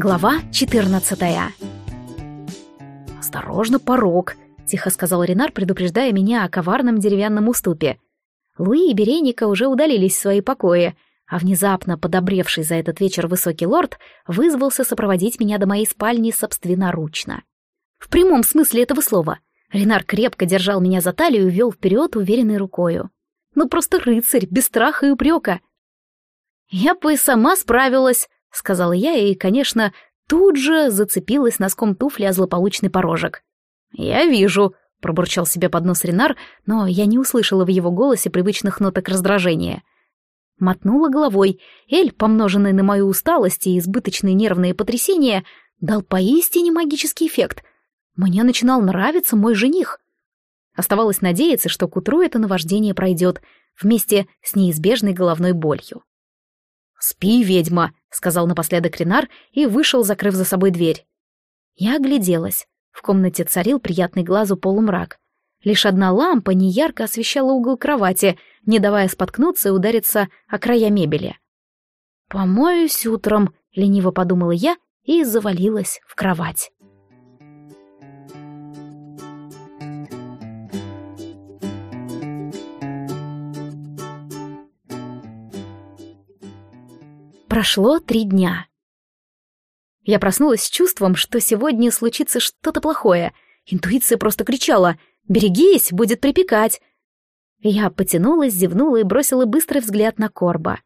Глава 14 «Осторожно, порог», — тихо сказал Ренар, предупреждая меня о коварном деревянном уступе. Луи и Береника уже удалились в свои покои, а внезапно подобревший за этот вечер высокий лорд вызвался сопроводить меня до моей спальни собственноручно. В прямом смысле этого слова. Ренар крепко держал меня за талию и вел вперед уверенной рукою. Ну просто рыцарь, без страха и упрека. «Я бы и сама справилась», — сказала я, и, конечно, тут же зацепилась носком туфли о злополучный порожек. «Я вижу», — пробурчал себе под нос Ренар, но я не услышала в его голосе привычных ноток раздражения. Мотнула головой. Эль, помноженный на мою усталость и избыточные нервные потрясения, дал поистине магический эффект. Мне начинал нравиться мой жених. Оставалось надеяться, что к утру это наваждение пройдет, вместе с неизбежной головной болью. «Спи, ведьма», — сказал напоследок Ренар и вышел, закрыв за собой дверь. Я огляделась. В комнате царил приятный глазу полумрак. Лишь одна лампа неярко освещала угол кровати, не давая споткнуться и удариться о края мебели. «Помоюсь утром», — лениво подумала я и завалилась в кровать. Прошло три дня. Я проснулась с чувством, что сегодня случится что-то плохое. Интуиция просто кричала «Берегись, будет припекать!» Я потянулась, зевнула и бросила быстрый взгляд на Корба.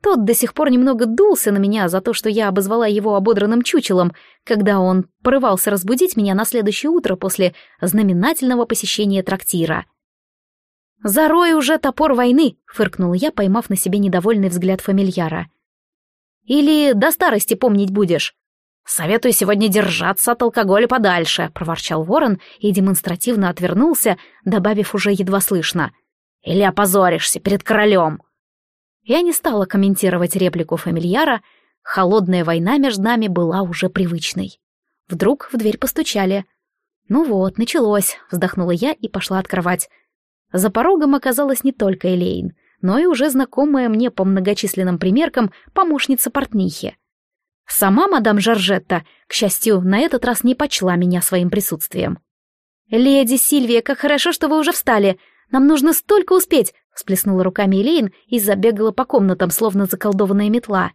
Тот до сих пор немного дулся на меня за то, что я обозвала его ободранным чучелом, когда он порывался разбудить меня на следующее утро после знаменательного посещения трактира. «Зарой уже топор войны!» — фыркнула я, поймав на себе недовольный взгляд фамильяра. Или до старости помнить будешь?» «Советую сегодня держаться от алкоголя подальше», — проворчал ворон и демонстративно отвернулся, добавив уже едва слышно. «Или опозоришься перед королем». Я не стала комментировать реплику фамильяра, холодная война между нами была уже привычной. Вдруг в дверь постучали. «Ну вот, началось», — вздохнула я и пошла открывать. За порогом оказалась не только Элейн — но и уже знакомая мне по многочисленным примеркам помощница портнихи. Сама мадам Жоржетта, к счастью, на этот раз не почла меня своим присутствием. «Леди Сильвия, как хорошо, что вы уже встали! Нам нужно столько успеть!» — всплеснула руками Элейн и забегала по комнатам, словно заколдованная метла.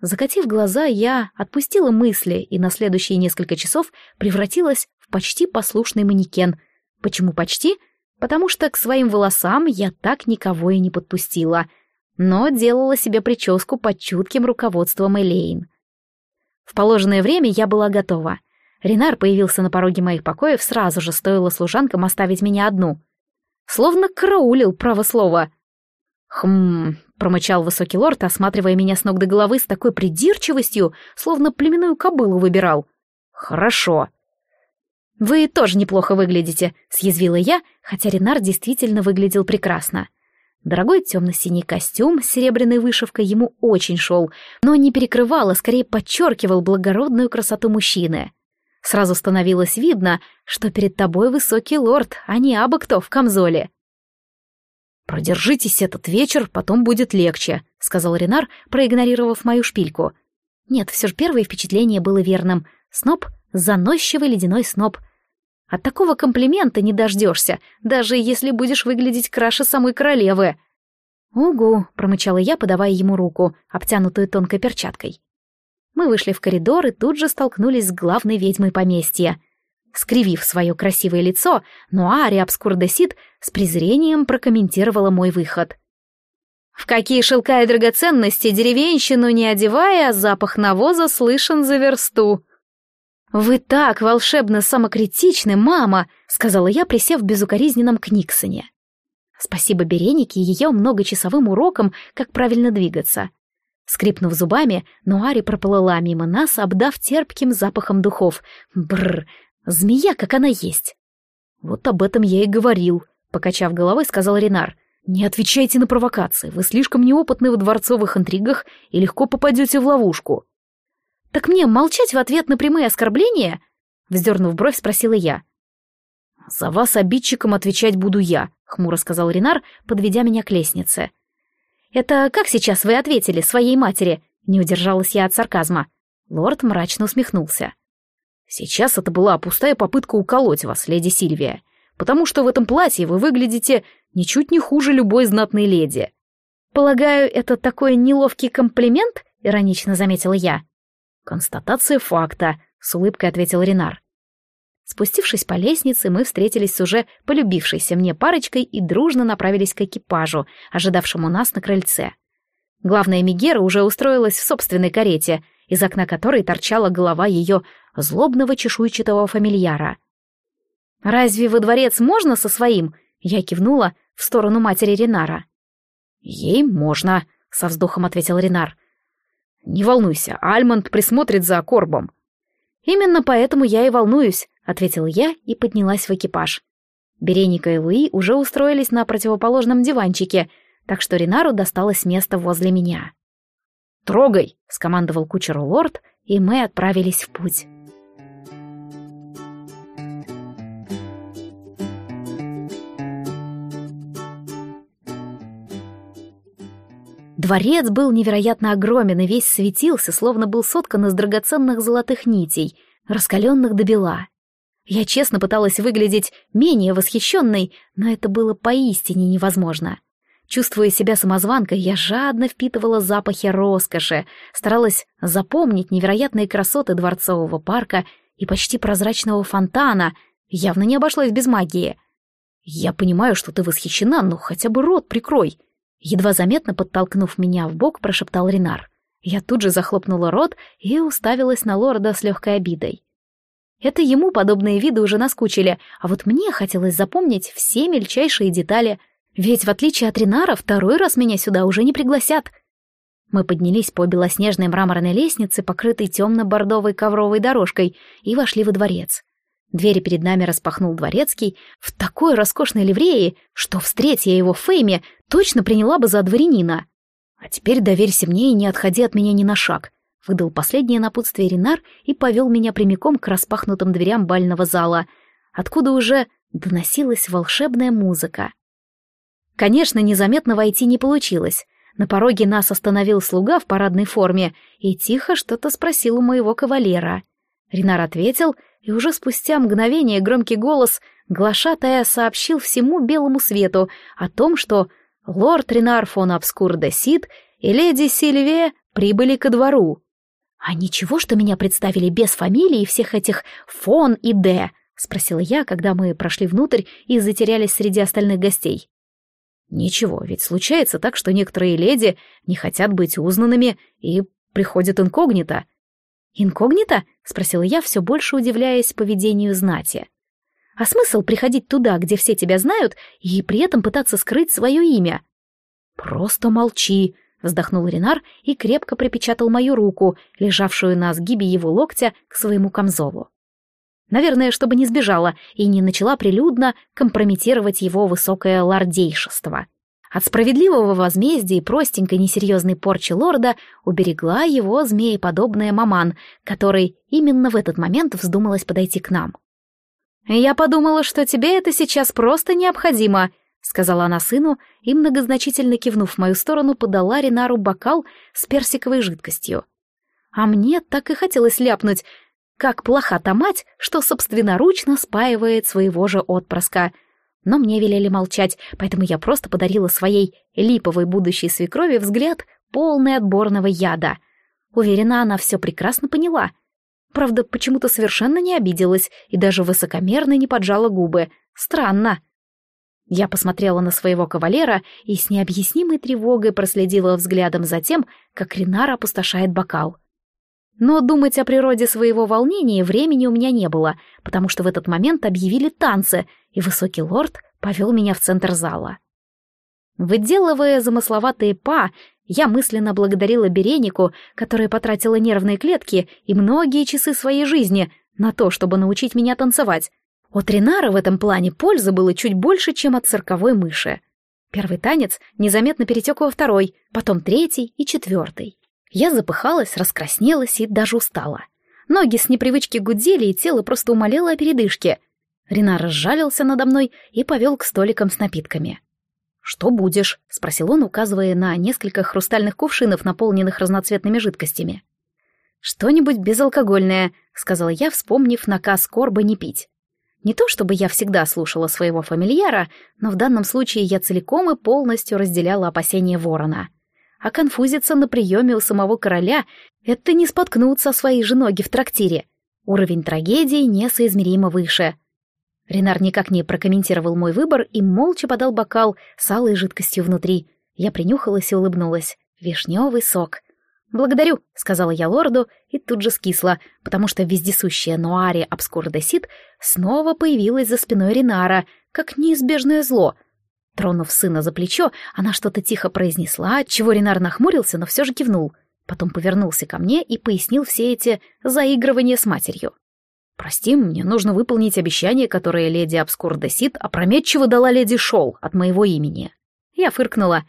Закатив глаза, я отпустила мысли и на следующие несколько часов превратилась в почти послушный манекен. Почему почти? Потому что к своим волосам я так никого и не подпустила, но делала себе прическу под чутким руководством Элейн. В положенное время я была готова. Ренар появился на пороге моих покоев, сразу же стоило служанкам оставить меня одну. Словно караулил, право слово. «Хм...» — промычал высокий лорд, осматривая меня с ног до головы с такой придирчивостью, словно племенную кобылу выбирал. «Хорошо. «Вы тоже неплохо выглядите», — съязвила я, хотя Ренар действительно выглядел прекрасно. Дорогой темно-синий костюм с серебряной вышивкой ему очень шел, но не перекрывал, а скорее подчеркивал благородную красоту мужчины. Сразу становилось видно, что перед тобой высокий лорд, а не абы кто в камзоле. «Продержитесь этот вечер, потом будет легче», — сказал Ренар, проигнорировав мою шпильку. Нет, все же первое впечатление было верным. Сноб — заносчивый ледяной сноб, от такого комплимента не дождешься, даже если будешь выглядеть краше самой королевы. «Угу», — промычала я, подавая ему руку, обтянутую тонкой перчаткой. Мы вышли в коридор и тут же столкнулись с главной ведьмой поместья. Скривив свое красивое лицо, Нуари Абскурдесит с презрением прокомментировала мой выход. «В какие шелка и драгоценности деревенщину не одевая, запах навоза слышен за версту», «Вы так волшебно самокритичны, мама!» — сказала я, присев в безукоризненном книгсоне. Спасибо Беренике и ее многочасовым урокам, как правильно двигаться. Скрипнув зубами, Нуари проплыла мимо нас, обдав терпким запахом духов. Бррр, змея, как она есть. «Вот об этом я и говорил», — покачав головой, сказал Ренар. «Не отвечайте на провокации, вы слишком неопытны в дворцовых интригах и легко попадете в ловушку». «Так мне молчать в ответ на прямые оскорбления?» Вздернув бровь, спросила я. «За вас обидчиком отвечать буду я», — хмуро сказал Ренар, подведя меня к лестнице. «Это как сейчас вы ответили своей матери?» — не удержалась я от сарказма. Лорд мрачно усмехнулся. «Сейчас это была пустая попытка уколоть вас, леди Сильвия, потому что в этом платье вы выглядите ничуть не хуже любой знатной леди». «Полагаю, это такой неловкий комплимент?» — иронично заметила я. «Констатация факта», — с улыбкой ответил Ренар. Спустившись по лестнице, мы встретились с уже полюбившейся мне парочкой и дружно направились к экипажу, ожидавшему нас на крыльце. Главная Мегера уже устроилась в собственной карете, из окна которой торчала голова ее злобного чешуйчатого фамильяра. «Разве во дворец можно со своим?» Я кивнула в сторону матери Ренара. «Ей можно», — со вздохом ответил Ренар. «Не волнуйся, Альмонд присмотрит за Корбом». «Именно поэтому я и волнуюсь ответила я и поднялась в экипаж. Береника и Луи уже устроились на противоположном диванчике, так что Ринару досталось место возле меня. «Трогай!» — скомандовал кучеру лорд, и мы отправились в путь. Дворец был невероятно огромен и весь светился, словно был соткан из драгоценных золотых нитей, раскаленных до бела. Я честно пыталась выглядеть менее восхищенной, но это было поистине невозможно. Чувствуя себя самозванкой, я жадно впитывала запахи роскоши, старалась запомнить невероятные красоты дворцового парка и почти прозрачного фонтана, явно не обошлось без магии. «Я понимаю, что ты восхищена, но хотя бы рот прикрой», едва заметно подтолкнув меня в бок, прошептал Ренар. Я тут же захлопнула рот и уставилась на лорда с легкой обидой. Это ему подобные виды уже наскучили, а вот мне хотелось запомнить все мельчайшие детали, ведь в отличие от Ринара второй раз меня сюда уже не пригласят. Мы поднялись по белоснежной мраморной лестнице, покрытой темно-бордовой ковровой дорожкой, и вошли во дворец. Двери перед нами распахнул дворецкий в такой роскошной ливреи, что, встретя его в Фейме, точно приняла бы за дворянина. А теперь доверься мне и не отходи от меня ни на шаг выдал последнее напутствие Ренар и повел меня прямиком к распахнутым дверям бального зала, откуда уже доносилась волшебная музыка. Конечно, незаметно войти не получилось. На пороге нас остановил слуга в парадной форме и тихо что-то спросил у моего кавалера. Ренар ответил, и уже спустя мгновение громкий голос глашатая сообщил всему белому свету о том, что лорд Ренар фон Обскур де Сид и леди Сильвия прибыли ко двору. «А ничего, что меня представили без фамилии всех этих Фон и Д?» — спросила я, когда мы прошли внутрь и затерялись среди остальных гостей. «Ничего, ведь случается так, что некоторые леди не хотят быть узнанными и приходят инкогнито». «Инкогнито?» — спросила я, все больше удивляясь поведению знати. «А смысл приходить туда, где все тебя знают, и при этом пытаться скрыть свое имя?» «Просто молчи», Вздохнул Ренар и крепко припечатал мою руку, лежавшую на сгибе его локтя, к своему камзолу. Наверное, чтобы не сбежала и не начала прилюдно компрометировать его высокое лордейшество. От справедливого возмездия и простенькой несерьезной порчи лорда уберегла его змееподобная маман, которой именно в этот момент вздумалась подойти к нам. «Я подумала, что тебе это сейчас просто необходимо», сказала она сыну и, многозначительно кивнув в мою сторону, подала Ринару бокал с персиковой жидкостью. А мне так и хотелось ляпнуть, как плоха та мать, что собственноручно спаивает своего же отпрыска. Но мне велели молчать, поэтому я просто подарила своей липовой будущей свекрови взгляд, полный отборного яда. Уверена, она все прекрасно поняла. Правда, почему-то совершенно не обиделась и даже высокомерно не поджала губы. Странно. Я посмотрела на своего кавалера и с необъяснимой тревогой проследила взглядом за тем, как Ренар опустошает бокал. Но думать о природе своего волнения времени у меня не было, потому что в этот момент объявили танцы, и высокий лорд повел меня в центр зала. Выделывая замысловатые па, я мысленно благодарила Беренику, которая потратила нервные клетки и многие часы своей жизни на то, чтобы научить меня танцевать, от Ринара в этом плане пользы было чуть больше, чем от цирковой мыши. Первый танец незаметно перетек во второй, потом третий и четвертый. Я запыхалась, раскраснелась и даже устала. Ноги с непривычки гудели, и тело просто умолело о передышке. Ринар разжалился надо мной и повел к столикам с напитками. «Что будешь?» — спросил он, указывая на несколько хрустальных кувшинов, наполненных разноцветными жидкостями. «Что-нибудь безалкогольное», — сказала я, вспомнив наказ Корба не пить. Не то чтобы я всегда слушала своего фамильяра, но в данном случае я целиком и полностью разделяла опасения ворона. А конфузиться на приеме у самого короля — это не споткнуться о своей же ноги в трактире. Уровень трагедии несоизмеримо выше. Ренар никак не прокомментировал мой выбор и молча подал бокал с алой жидкостью внутри. Я принюхалась и улыбнулась. Вишневый сок. «Благодарю», — сказала я лорду, и тут же скисла, потому что вездесущая Нуари Обскур де Сид снова появилась за спиной Ринара, как неизбежное зло. Тронув сына за плечо, она что-то тихо произнесла, чего Ринар нахмурился, но все же кивнул. Потом повернулся ко мне и пояснил все эти заигрывания с матерью. «Прости, мне нужно выполнить обещание, которое леди Обскур де Сид опрометчиво дала леди Шоу от моего имени». Я фыркнула.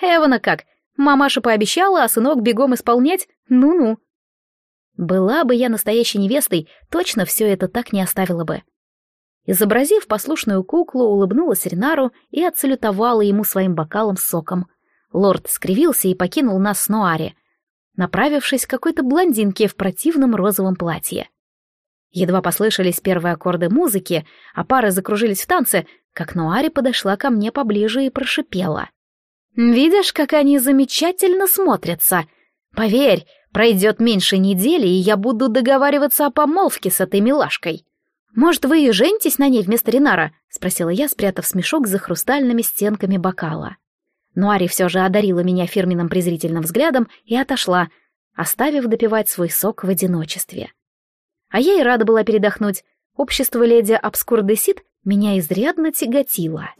«Эвана как, Мамаша пообещала, а сынок бегом исполнять? Ну-ну. Была бы я настоящей невестой, точно все это так не оставила бы. Изобразив послушную куклу, улыбнулась Ренару и отсалютовала ему своим бокалом с соком. Лорд скривился и покинул нас с Нуари, направившись к какой-то блондинке в противном розовом платье. Едва послышались первые аккорды музыки, а пары закружились в танце, как Нуари подошла ко мне поближе и прошипела — Видишь, как они замечательно смотрятся. Поверь, пройдет меньше недели, и я буду договариваться о помолвке с этой милашкой. Может, вы и женитесь на ней вместо Ринара? Спросила я, спрятав смешок за хрустальными стенками бокала. Но Ари все же одарила меня фирменным презрительным взглядом и отошла, оставив допивать свой сок в одиночестве. А я и рада была передохнуть. Общество леди Обскурдесит меня изрядно тяготило.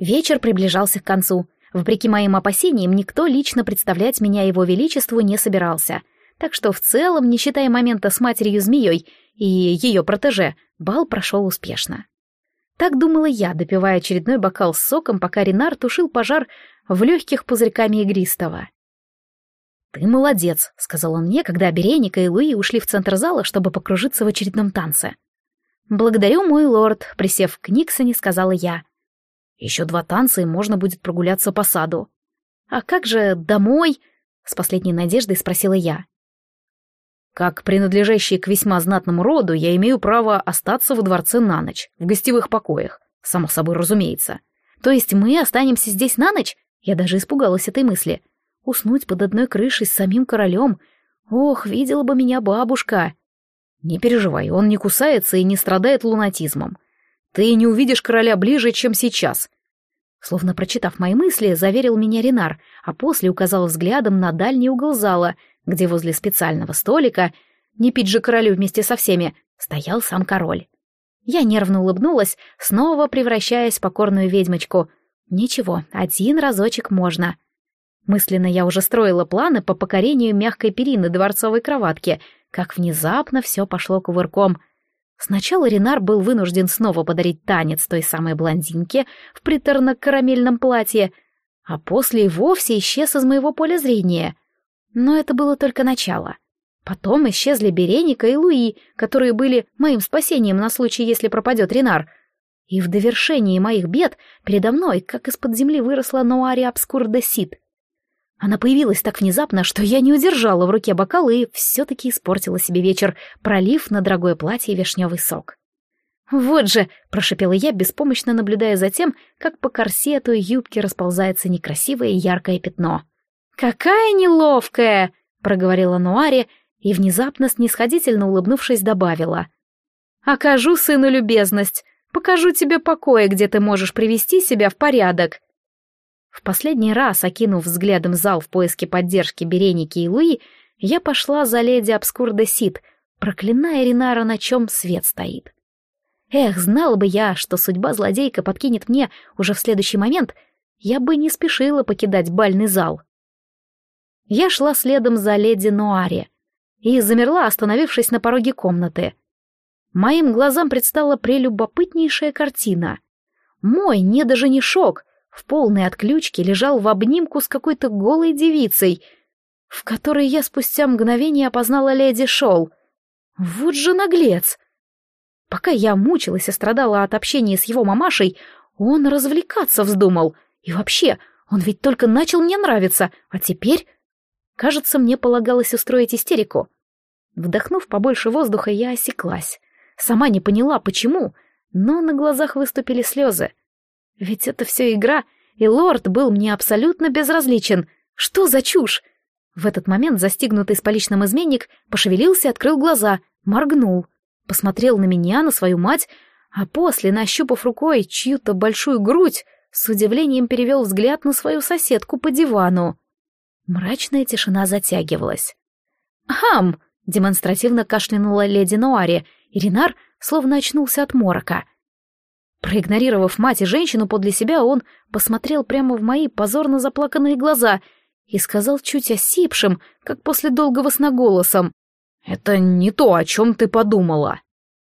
Вечер приближался к концу. Вопреки моим опасениям, никто лично представлять меня его величеству не собирался. Так что в целом, не считая момента с матерью-змеей и ее протеже, бал прошел успешно. Так думала я, допивая очередной бокал с соком, пока Ренар тушил пожар в легких пузырьками игристого. «Ты молодец», — сказал он мне, когда Береника и Луи ушли в центр зала, чтобы покружиться в очередном танце. «Благодарю, мой лорд», — присев к Никсоне, сказала я. Еще два танца, и можно будет прогуляться по саду. А как же домой? С последней надеждой спросила я. Как принадлежащий к весьма знатному роду, я имею право остаться во дворце на ночь, в гостевых покоях, само собой разумеется. То есть мы останемся здесь на ночь? Я даже испугалась этой мысли. Уснуть под одной крышей с самим королем. Ох, видела бы меня бабушка. Не переживай, он не кусается и не страдает лунатизмом. Ты не увидишь короля ближе, чем сейчас. Словно прочитав мои мысли, заверил меня Ренар, а после указал взглядом на дальний угол зала, где возле специального столика, не пить же королю вместе со всеми, стоял сам король. Я нервно улыбнулась, снова превращаясь в покорную ведьмочку. Ничего, один разочек можно. Мысленно я уже строила планы по покорению мягкой перины дворцовой кроватки, как внезапно все пошло кувырком — Сначала Ренар был вынужден снова подарить танец той самой блондинке в приторно-карамельном платье, а после и вовсе исчез из моего поля зрения. Но это было только начало. Потом исчезли Береника и Луи, которые были моим спасением на случай, если пропадет Ренар. И в довершении моих бед передо мной, как из-под земли, выросла Нуари Обскур Сид — она появилась так внезапно, что я не удержала в руке бокал и все-таки испортила себе вечер, пролив на дорогое платье вишневый сок. «Вот же!» — прошипела я, беспомощно наблюдая за тем, как по корсету и юбке расползается некрасивое яркое пятно. «Какая неловкая!» — проговорила Нуаре и, внезапно снисходительно улыбнувшись, добавила. «Окажу сыну любезность, покажу тебе покои, где ты можешь привести себя в порядок». В последний раз, окинув взглядом зал в поиске поддержки Береники и Луи, я пошла за леди Обскурда Сид, проклиная Ринара, на чем свет стоит. Эх, знала бы я, что судьба злодейка подкинет мне уже в следующий момент, я бы не спешила покидать бальный зал. Я шла следом за леди Нуаре и замерла, остановившись на пороге комнаты. Моим глазам предстала прелюбопытнейшая картина. Мой недоженишок — в полной отключке лежал в обнимку с какой-то голой девицей, в которой я спустя мгновение опознала леди Шоу. Вот же наглец! Пока я мучилась и страдала от общения с его мамашей, он развлекаться вздумал. И вообще, он ведь только начал мне нравиться, а теперь... Кажется, мне полагалось устроить истерику. Вдохнув побольше воздуха, я осеклась. Сама не поняла, почему, но на глазах выступили слезы. Ведь это все игра, и лорд был мне абсолютно безразличен. Что за чушь? В этот момент застигнутый с поличным изменник пошевелился открыл глаза, моргнул, посмотрел на меня, на свою мать, а после, нащупав рукой чью-то большую грудь, с удивлением перевел взгляд на свою соседку по дивану. Мрачная тишина затягивалась. «Хам!» — демонстративно кашлянула леди Нуари, и Ренар словно очнулся от морока. Проигнорировав мать и женщину подле себя, он посмотрел прямо в мои позорно заплаканные глаза и сказал чуть осипшим, как после долгого сна голосом. «Это не то, о чем ты подумала».